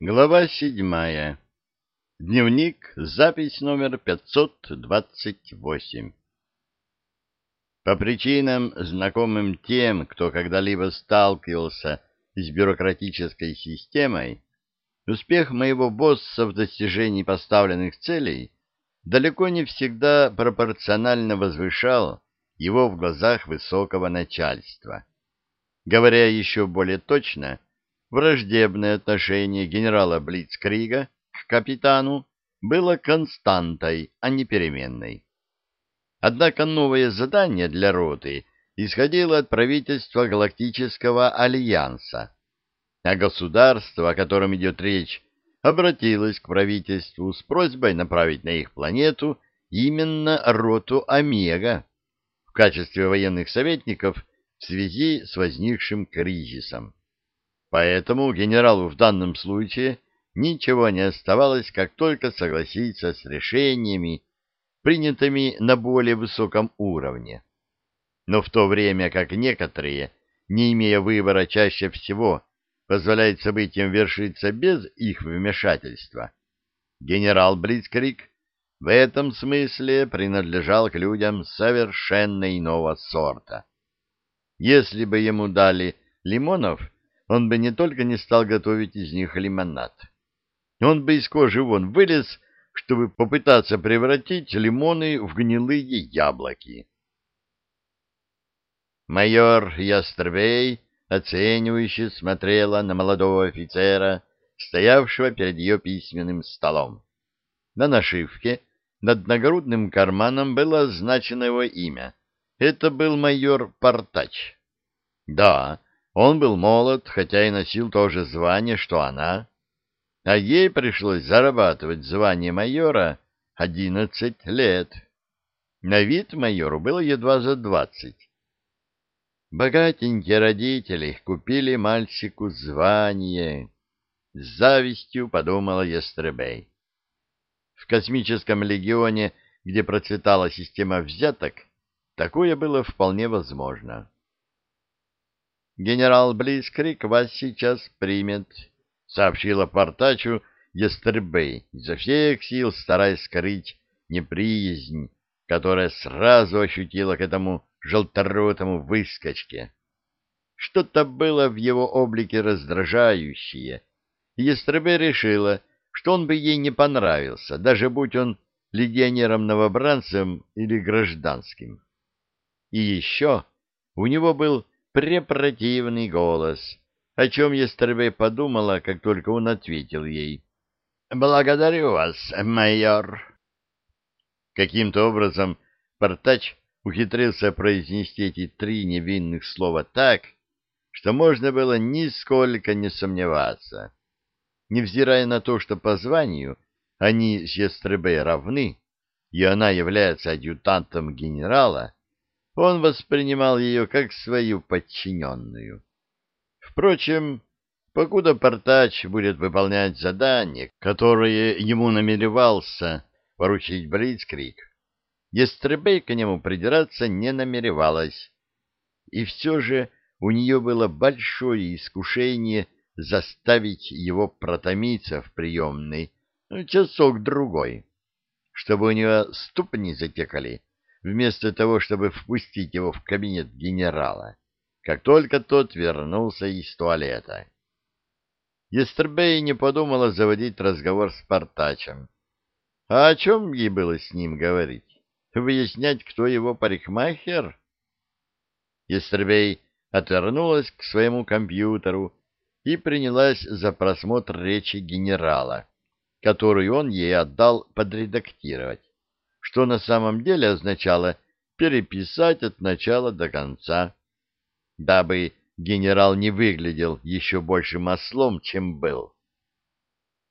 Глава седьмая. Дневник, запись номер 528. По причинам, знакомым тем, кто когда-либо сталкивался с бюрократической системой, успех моего босса в достижении поставленных целей далеко не всегда пропорционально возвышал его в глазах высокого начальства. Говоря еще более точно, враждебное отношение генерала Блицкрига к капитану было константой, а не переменной. Однако новое задание для роты исходило от правительства Галактического Альянса, а государство, о котором идет речь, обратилось к правительству с просьбой направить на их планету именно роту Омега в качестве военных советников в связи с возникшим кризисом. Поэтому генералу в данном случае ничего не оставалось, как только согласиться с решениями, принятыми на более высоком уровне. Но в то время как некоторые, не имея выбора чаще всего, позволяют событиям вершиться без их вмешательства, генерал Блицкрик в этом смысле принадлежал к людям совершенно иного сорта. Если бы ему дали лимонов, он бы не только не стал готовить из них лимонад. Он бы из кожи вон вылез, чтобы попытаться превратить лимоны в гнилые яблоки. Майор Ястребей оценивающе смотрела на молодого офицера, стоявшего перед ее письменным столом. На нашивке над нагрудным карманом было означено его имя. Это был майор Портач. Да, он был молод, хотя и носил то же звание, что она, а ей пришлось зарабатывать звание майора одиннадцать лет. На вид майору было едва за двадцать. Богатенькие родители купили мальчику звание. С завистью подумала Ястребей. В космическом легионе, где процветала система взяток, такое было вполне возможно. Генерал Близкрик вас сейчас примет, — сообщила Портачу Естербей, изо всех сил стараясь скрыть неприязнь, которая сразу ощутила к этому желторотому выскочке. Что-то было в его облике раздражающее, и Естребей решила, что он бы ей не понравился, даже будь он легионером-новобранцем или гражданским. И еще у него был препротивный голос, о чем Естербей подумала, как только он ответил ей. — Благодарю вас, майор. Каким-то образом Портач ухитрился произнести эти три невинных слова так, что можно было нисколько не сомневаться. Невзирая на то, что по званию они с Естребей равны, и она является адъютантом генерала, он воспринимал ее как свою подчиненную. Впрочем, покуда Портач будет выполнять задание, которое ему намеревался поручить Блицкрик, Естребей к нему придираться не намеревалась. И все же у нее было большое искушение заставить его протомиться в приемной ну, часок-другой, чтобы у нее ступни затекали, вместо того, чтобы впустить его в кабинет генерала, как только тот вернулся из туалета. Естербей не подумала заводить разговор с Портачем. А о чем ей было с ним говорить? Выяснять, кто его парикмахер? Естербей отвернулась к своему компьютеру и принялась за просмотр речи генерала, которую он ей отдал подредактировать что на самом деле означало переписать от начала до конца, дабы генерал не выглядел еще большим ослом, чем был.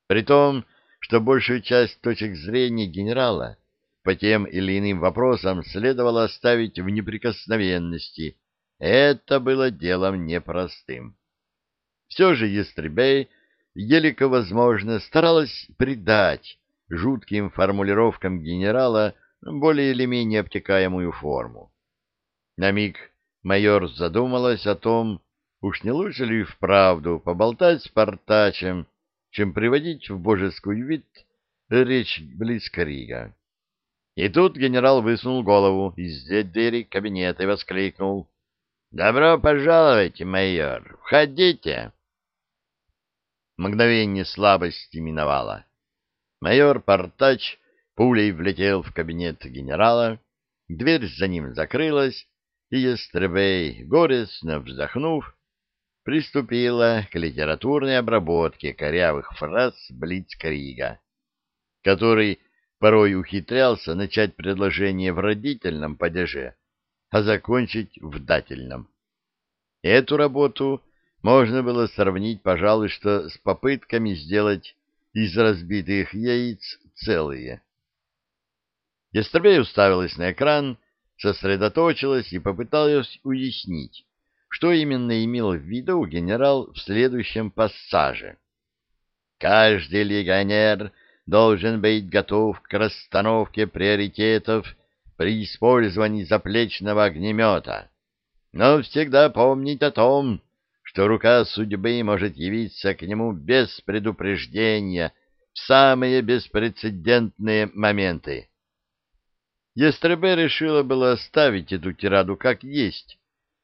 При том, что большую часть точек зрения генерала по тем или иным вопросам следовало оставить в неприкосновенности, это было делом непростым. Все же Естребей, елико возможно, старалась придать жутким формулировкам генерала более или менее обтекаемую форму. На миг майор задумалась о том, уж не лучше ли вправду поболтать с Портачем чем приводить в божескую вид речь Блицкрига. И тут генерал высунул голову из двери кабинета и воскликнул. — Добро пожаловать, майор! Входите! Мгновение слабости миновало. Майор Портач пулей влетел в кабинет генерала, дверь за ним закрылась, и Естребей, горестно вздохнув, приступила к литературной обработке корявых фраз Блицкрига, который порой ухитрялся начать предложение в родительном падеже, а закончить в дательном. Эту работу можно было сравнить, пожалуй, что с попытками сделать из разбитых яиц целые. Естребей уставилась на экран, сосредоточилась и попыталась уяснить, что именно имел в виду генерал в следующем пассаже. «Каждый легионер должен быть готов к расстановке приоритетов при использовании заплечного огнемета, но всегда помнить о том, что рука судьбы может явиться к нему без предупреждения в самые беспрецедентные моменты». Естребе решила было оставить эту тираду как есть,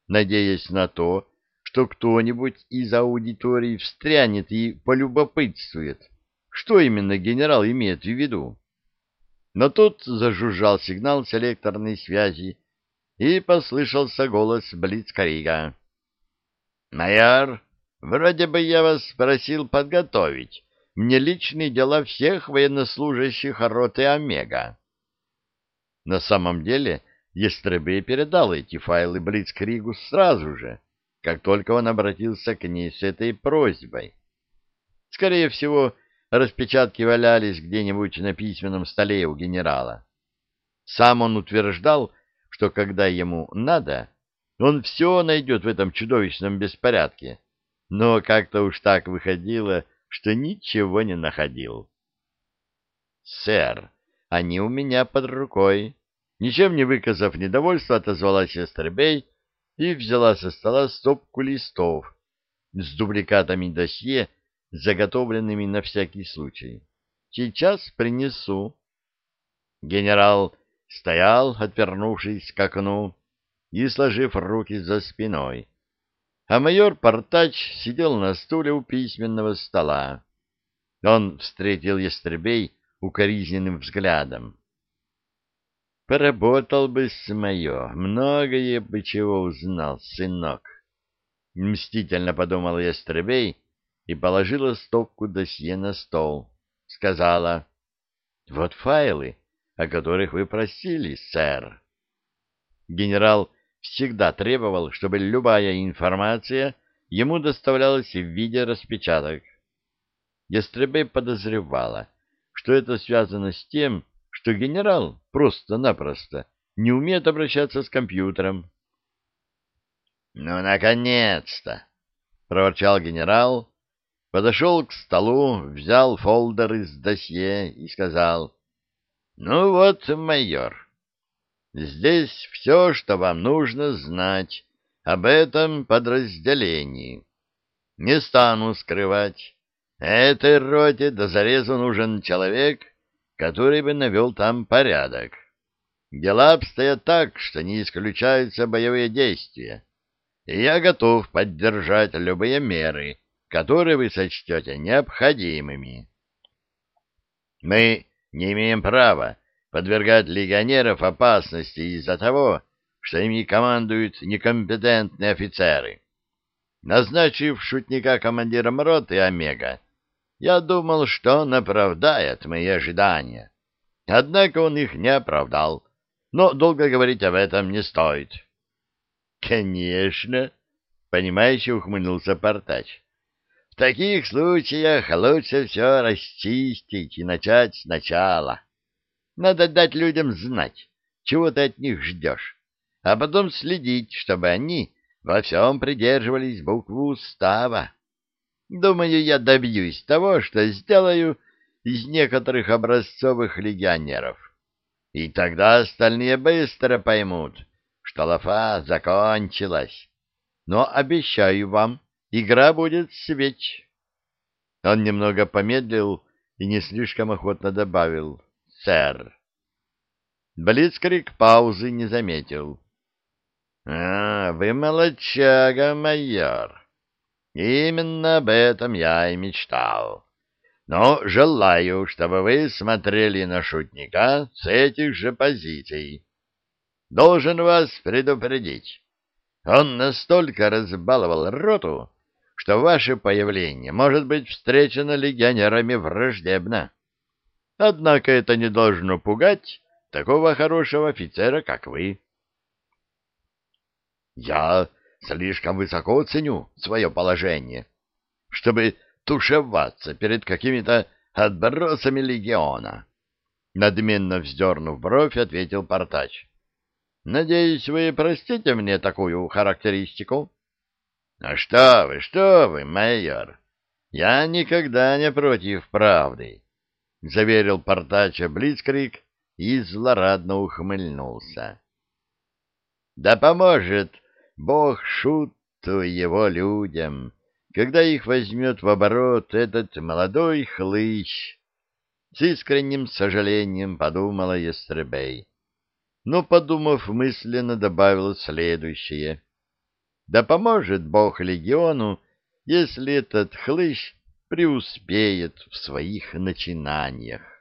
надеясь на то, что кто-нибудь из аудитории встрянет и полюбопытствует, что именно генерал имеет в виду. Но тут зажужжал сигнал селекторной связи, и послышался голос Блицкарига. «Майор, вроде бы я вас просил подготовить мне личные дела всех военнослужащих роты Омега». На самом деле Естребе передал эти файлы Блицкригу сразу же, как только он обратился к ней с этой просьбой. Скорее всего, распечатки валялись где-нибудь на письменном столе у генерала. Сам он утверждал, что когда ему надо, он все найдет в этом чудовищном беспорядке, но как-то уж так выходило, что ничего не находил. «Сэр, они у меня под рукой», Ничем не выказав недовольства, отозвалась Эстербей и взяла со стола стопку листов с дубликатами досье, заготовленными на всякий случай. Сейчас принесу. Генерал стоял, отвернувшись к окну и сложив руки за спиной, а майор Портач сидел на стуле у письменного стола. Он встретил Естребей укоризненным взглядом. Поработал бы с мое, многое бы чего узнал, сынок. Мстительно подумал я Стребей и положила стопку досье на стол. Сказала, вот файлы, о которых вы просили, сэр. Генерал всегда требовал, чтобы любая информация ему доставлялась в виде распечаток. Ястребей подозревала, что это связано с тем, что генерал просто-напросто не умеет обращаться с компьютером. — Ну, наконец-то! — проворчал генерал, подошел к столу, взял фолдер из досье и сказал. — Ну вот, майор, здесь все, что вам нужно знать об этом подразделении. Не стану скрывать. Этой роте до зарезу нужен человек — который бы навел там порядок. Дела обстоят так, что не исключаются боевые действия, и я готов поддержать любые меры, которые вы сочтете необходимыми. Мы не имеем права подвергать легионеров опасности из-за того, что ими командуют некомпетентные офицеры. Назначив шутника командиром роты Омега, я думал, что он оправдает мои ожидания. Однако он их не оправдал. Но долго говорить об этом не стоит. — Конечно, — понимающе ухмыльнулся Портач. — В таких случаях лучше все расчистить и начать сначала. Надо дать людям знать, чего ты от них ждешь, а потом следить, чтобы они во всем придерживались буквы устава. Думаю, я добьюсь того, что сделаю из некоторых образцовых легионеров. И тогда остальные быстро поймут, что лафа закончилась. Но обещаю вам, игра будет свеч. Он немного помедлил и не слишком охотно добавил «Сэр». Блицкрик паузы не заметил. — А, вы молодчага, майор. Именно об этом я и мечтал. Но желаю, чтобы вы смотрели на шутника с этих же позиций. Должен вас предупредить. Он настолько разбаловал роту, что ваше появление может быть встречено легионерами враждебно. Однако это не должно пугать такого хорошего офицера, как вы. Я слишком высоко ценю свое положение, чтобы тушеваться перед какими-то отбросами легиона. Надменно вздернув бровь, ответил Портач. — Надеюсь, вы простите мне такую характеристику? — А что вы, что вы, майор, я никогда не против правды, — заверил Портача Блицкрик и злорадно ухмыльнулся. — Да поможет Бог шуту его людям, когда их возьмет в оборот этот молодой хлыщ. С искренним сожалением подумала Естребей. Но, подумав мысленно, добавила следующее. Да поможет Бог легиону, если этот хлыщ преуспеет в своих начинаниях.